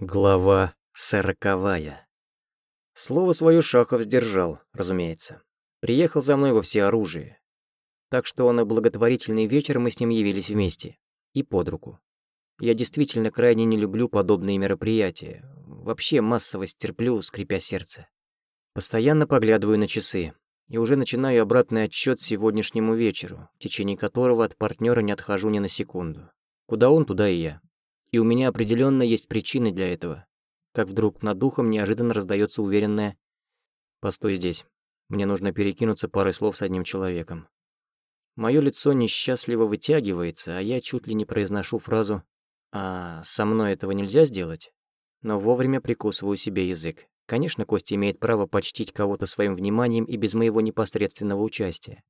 Глава сороковая. Слово свое Шахов сдержал, разумеется. Приехал за мной во всеоружие. Так что на благотворительный вечер мы с ним явились вместе. И под руку. Я действительно крайне не люблю подобные мероприятия. Вообще массовость терплю, скрипя сердце. Постоянно поглядываю на часы. И уже начинаю обратный отсчет сегодняшнему вечеру, в течение которого от партнера не отхожу ни на секунду. Куда он, туда и я. И у меня определенно есть причины для этого. Как вдруг над духом неожиданно раздается уверенное «Постой здесь. Мне нужно перекинуться парой слов с одним человеком». Мое лицо несчастливо вытягивается, а я чуть ли не произношу фразу «А со мной этого нельзя сделать?» Но вовремя прикусываю себе язык. Конечно, Костя имеет право почтить кого-то своим вниманием и без моего непосредственного участия.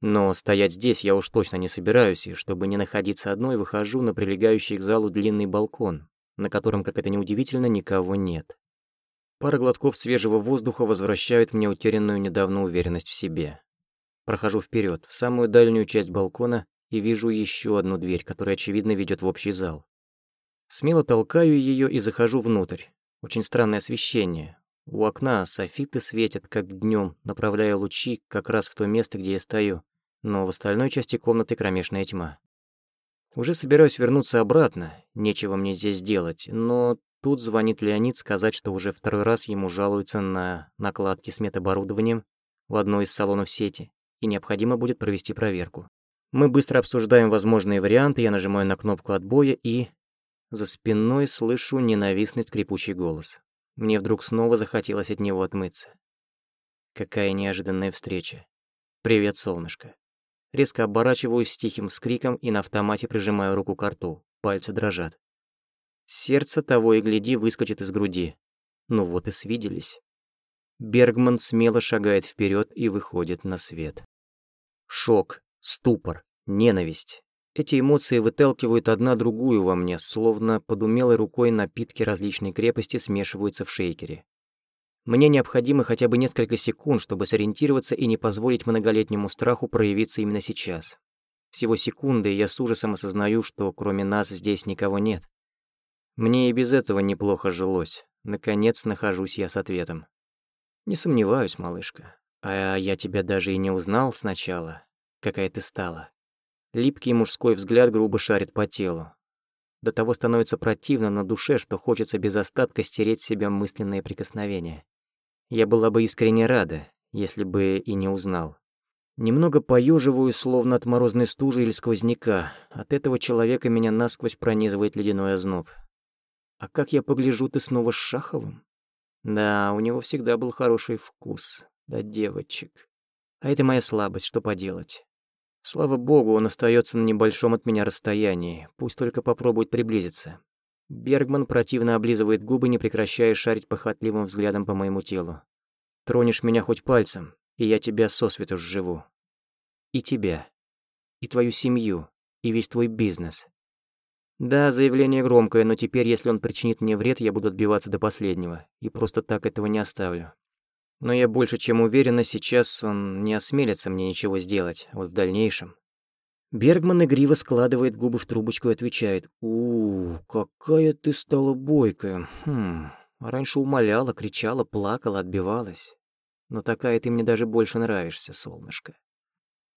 Но стоять здесь я уж точно не собираюсь, и чтобы не находиться одной, выхожу на прилегающий к залу длинный балкон, на котором, как это ни удивительно, никого нет. Пара глотков свежего воздуха возвращают мне утерянную недавно уверенность в себе. Прохожу вперед, в самую дальнюю часть балкона, и вижу еще одну дверь, которая, очевидно, ведет в общий зал. Смело толкаю ее и захожу внутрь. Очень странное освещение. У окна софиты светят, как днем, направляя лучи как раз в то место, где я стою но в остальной части комнаты кромешная тьма. Уже собираюсь вернуться обратно, нечего мне здесь делать, но тут звонит Леонид сказать, что уже второй раз ему жалуются на накладки с медоборудованием в одной из салонов сети, и необходимо будет провести проверку. Мы быстро обсуждаем возможные варианты, я нажимаю на кнопку отбоя и... За спиной слышу ненавистный скрипучий голос. Мне вдруг снова захотелось от него отмыться. Какая неожиданная встреча. «Привет, солнышко». Резко оборачиваюсь с тихим вскриком и на автомате прижимаю руку к рту. Пальцы дрожат. Сердце того и гляди выскочит из груди. Ну вот и свиделись. Бергман смело шагает вперед и выходит на свет. Шок, ступор, ненависть. Эти эмоции выталкивают одна другую во мне, словно под умелой рукой напитки различной крепости смешиваются в шейкере. Мне необходимо хотя бы несколько секунд, чтобы сориентироваться и не позволить многолетнему страху проявиться именно сейчас. Всего секунды, и я с ужасом осознаю, что кроме нас здесь никого нет. Мне и без этого неплохо жилось. Наконец нахожусь я с ответом. Не сомневаюсь, малышка. А я тебя даже и не узнал сначала, какая ты стала. Липкий мужской взгляд грубо шарит по телу. До того становится противно на душе, что хочется без остатка стереть с себя мысленные прикосновения. Я была бы искренне рада, если бы и не узнал. Немного поюживаю, словно от морозной стужи или сквозняка. От этого человека меня насквозь пронизывает ледяной озноб. А как я погляжу, ты снова с Шаховым? Да, у него всегда был хороший вкус. Да, девочек. А это моя слабость, что поделать. Слава богу, он остается на небольшом от меня расстоянии. Пусть только попробует приблизиться. Бергман противно облизывает губы, не прекращая шарить похотливым взглядом по моему телу. «Тронешь меня хоть пальцем, и я тебя сосвету сживу. И тебя. И твою семью. И весь твой бизнес. Да, заявление громкое, но теперь, если он причинит мне вред, я буду отбиваться до последнего. И просто так этого не оставлю. Но я больше чем уверена, сейчас он не осмелится мне ничего сделать, а вот в дальнейшем. Бергман игриво складывает губы в трубочку и отвечает. у, какая ты стала бойкая. Хм, раньше умоляла, кричала, плакала, отбивалась. Но такая ты мне даже больше нравишься, солнышко».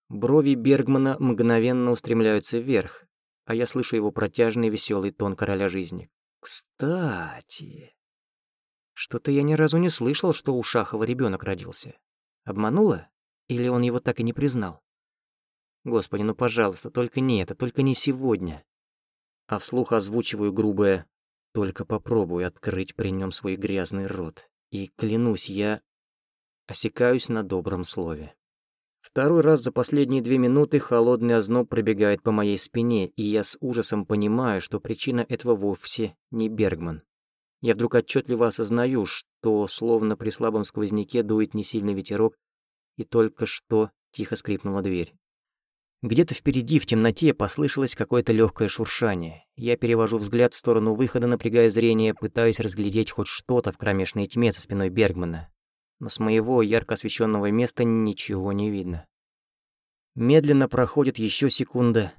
Брови Бергмана мгновенно устремляются вверх, а я слышу его протяжный веселый тон короля жизни. «Кстати...» Что-то я ни разу не слышал, что у Шахова ребенок родился. Обманула? Или он его так и не признал? Господи, ну пожалуйста, только не это, только не сегодня. А вслух озвучиваю грубое «Только попробуй открыть при нем свой грязный рот». И, клянусь, я осекаюсь на добром слове. Второй раз за последние две минуты холодный озноб пробегает по моей спине, и я с ужасом понимаю, что причина этого вовсе не Бергман. Я вдруг отчетливо осознаю, что словно при слабом сквозняке дует несильный ветерок, и только что тихо скрипнула дверь. Где-то впереди в темноте послышалось какое-то легкое шуршание. Я перевожу взгляд в сторону выхода, напрягая зрение, пытаясь разглядеть хоть что-то в кромешной тьме за спиной Бергмана. Но с моего ярко освещенного места ничего не видно. Медленно проходит еще секунда,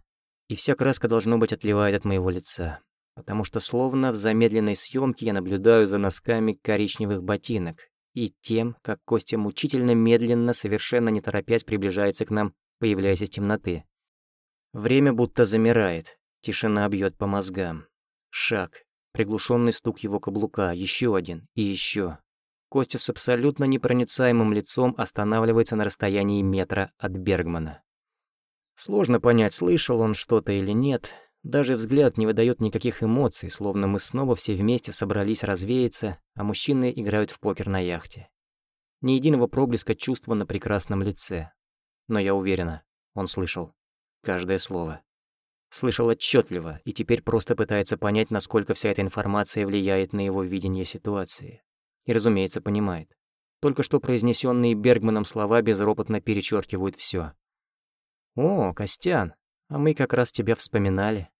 и вся краска, должно быть, отливает от моего лица. потому что словно в замедленной съемке я наблюдаю за носками коричневых ботинок и тем, как Костя мучительно медленно, совершенно не торопясь, приближается к нам, появляясь из темноты. Время будто замирает, тишина бьет по мозгам. Шаг, приглушенный стук его каблука, еще один и еще. Костя с абсолютно непроницаемым лицом останавливается на расстоянии метра от Бергмана. Сложно понять, слышал он что-то или нет. Даже взгляд не выдает никаких эмоций, словно мы снова все вместе собрались развеяться, а мужчины играют в покер на яхте. Ни единого проблеска чувства на прекрасном лице. Но я уверена, он слышал. Каждое слово. Слышал отчетливо и теперь просто пытается понять, насколько вся эта информация влияет на его видение ситуации. И, разумеется, понимает. Только что произнесенные Бергманом слова безропотно перечеркивают все. «О, Костян, а мы как раз тебя вспоминали».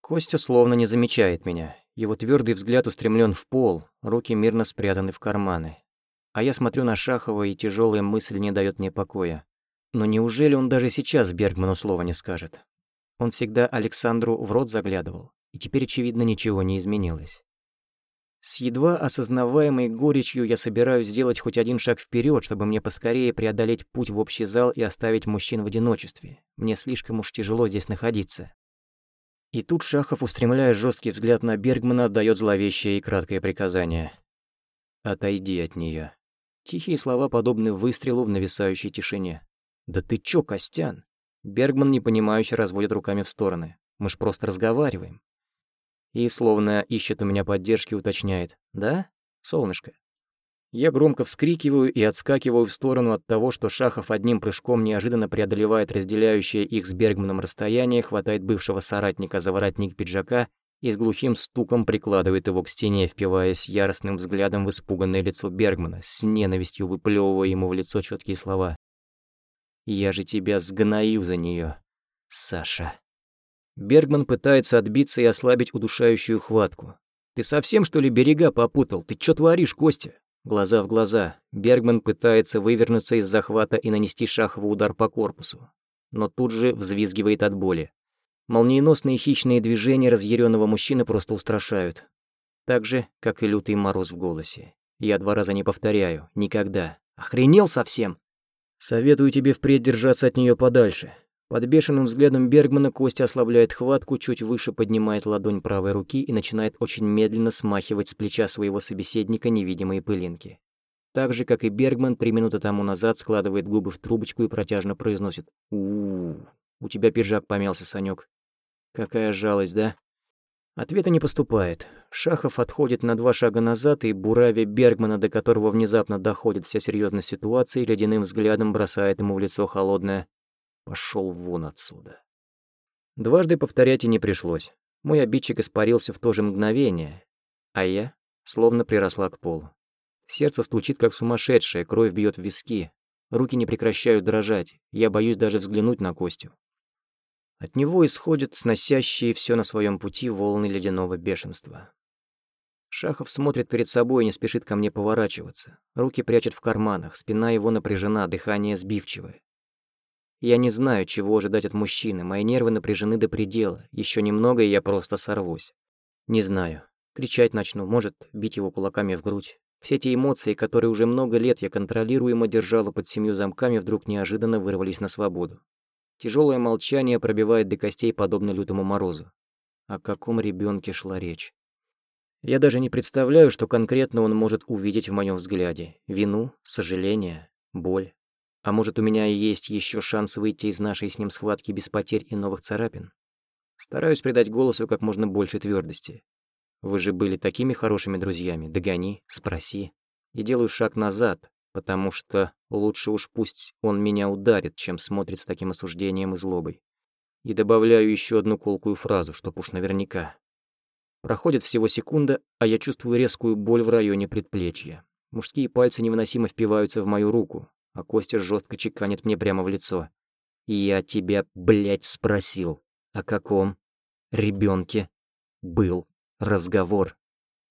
Костя словно не замечает меня. Его твердый взгляд устремлен в пол, руки мирно спрятаны в карманы. А я смотрю на Шахова, и тяжелая мысль не дает мне покоя. Но неужели он даже сейчас Бергману слова не скажет? Он всегда Александру в рот заглядывал, и теперь, очевидно, ничего не изменилось. С едва осознаваемой горечью я собираюсь сделать хоть один шаг вперед, чтобы мне поскорее преодолеть путь в общий зал и оставить мужчин в одиночестве. Мне слишком уж тяжело здесь находиться. И тут Шахов, устремляя жесткий взгляд на Бергмана, дает зловещее и краткое приказание. «Отойди от нее. Тихие слова подобны выстрелу в нависающей тишине. «Да ты чё, Костян?» Бергман непонимающе разводит руками в стороны. «Мы ж просто разговариваем». И, словно ищет у меня поддержки, уточняет. «Да, солнышко?» Я громко вскрикиваю и отскакиваю в сторону от того, что Шахов одним прыжком неожиданно преодолевает разделяющее их с Бергманом расстояние, хватает бывшего соратника за воротник пиджака и с глухим стуком прикладывает его к стене, впиваясь яростным взглядом в испуганное лицо Бергмана, с ненавистью выплевывая ему в лицо четкие слова. «Я же тебя сгною за нее, Саша». Бергман пытается отбиться и ослабить удушающую хватку. «Ты совсем, что ли, берега попутал? Ты чё творишь, Костя?» Глаза в глаза. Бергман пытается вывернуться из захвата и нанести Шахову удар по корпусу. Но тут же взвизгивает от боли. Молниеносные хищные движения разъяренного мужчины просто устрашают. Так же, как и лютый мороз в голосе. Я два раза не повторяю. Никогда. Охренел совсем? Советую тебе впредь держаться от нее подальше. Под бешеным взглядом Бергмана Костя ослабляет хватку, чуть выше поднимает ладонь правой руки и начинает очень медленно смахивать с плеча своего собеседника невидимые пылинки. Так же, как и Бергман, три минуты тому назад складывает губы в трубочку и протяжно произносит у у, -у. у тебя пиджак помялся, Санёк. Какая жалость, да? Ответа не поступает. Шахов отходит на два шага назад, и буравя Бергмана, до которого внезапно доходит вся серьезность ситуации, ледяным взглядом бросает ему в лицо холодное Пошел вон отсюда. Дважды повторять и не пришлось. Мой обидчик испарился в то же мгновение, а я словно приросла к полу. Сердце стучит как сумасшедшее, кровь бьет в виски. Руки не прекращают дрожать, я боюсь даже взглянуть на Костю. От него исходят сносящие все на своем пути волны ледяного бешенства. Шахов смотрит перед собой и не спешит ко мне поворачиваться. Руки прячет в карманах, спина его напряжена, дыхание сбивчивое. Я не знаю, чего ожидать от мужчины, мои нервы напряжены до предела. Еще немного, и я просто сорвусь. Не знаю. Кричать начну, может, бить его кулаками в грудь. Все те эмоции, которые уже много лет я контролируемо держала под семью замками, вдруг неожиданно вырвались на свободу. Тяжелое молчание пробивает до костей, подобно лютому морозу. О каком ребенке шла речь? Я даже не представляю, что конкретно он может увидеть в моем взгляде. Вину, сожаление, боль. А может, у меня и есть еще шанс выйти из нашей с ним схватки без потерь и новых царапин? Стараюсь придать голосу как можно больше твердости. Вы же были такими хорошими друзьями. Догони, спроси. И делаю шаг назад, потому что лучше уж пусть он меня ударит, чем смотрит с таким осуждением и злобой. И добавляю еще одну колкую фразу, чтоб уж наверняка. Проходит всего секунда, а я чувствую резкую боль в районе предплечья. Мужские пальцы невыносимо впиваются в мою руку, а Костя жестко чеканит мне прямо в лицо. «Я тебя, блядь, спросил, о каком ребенке был разговор?»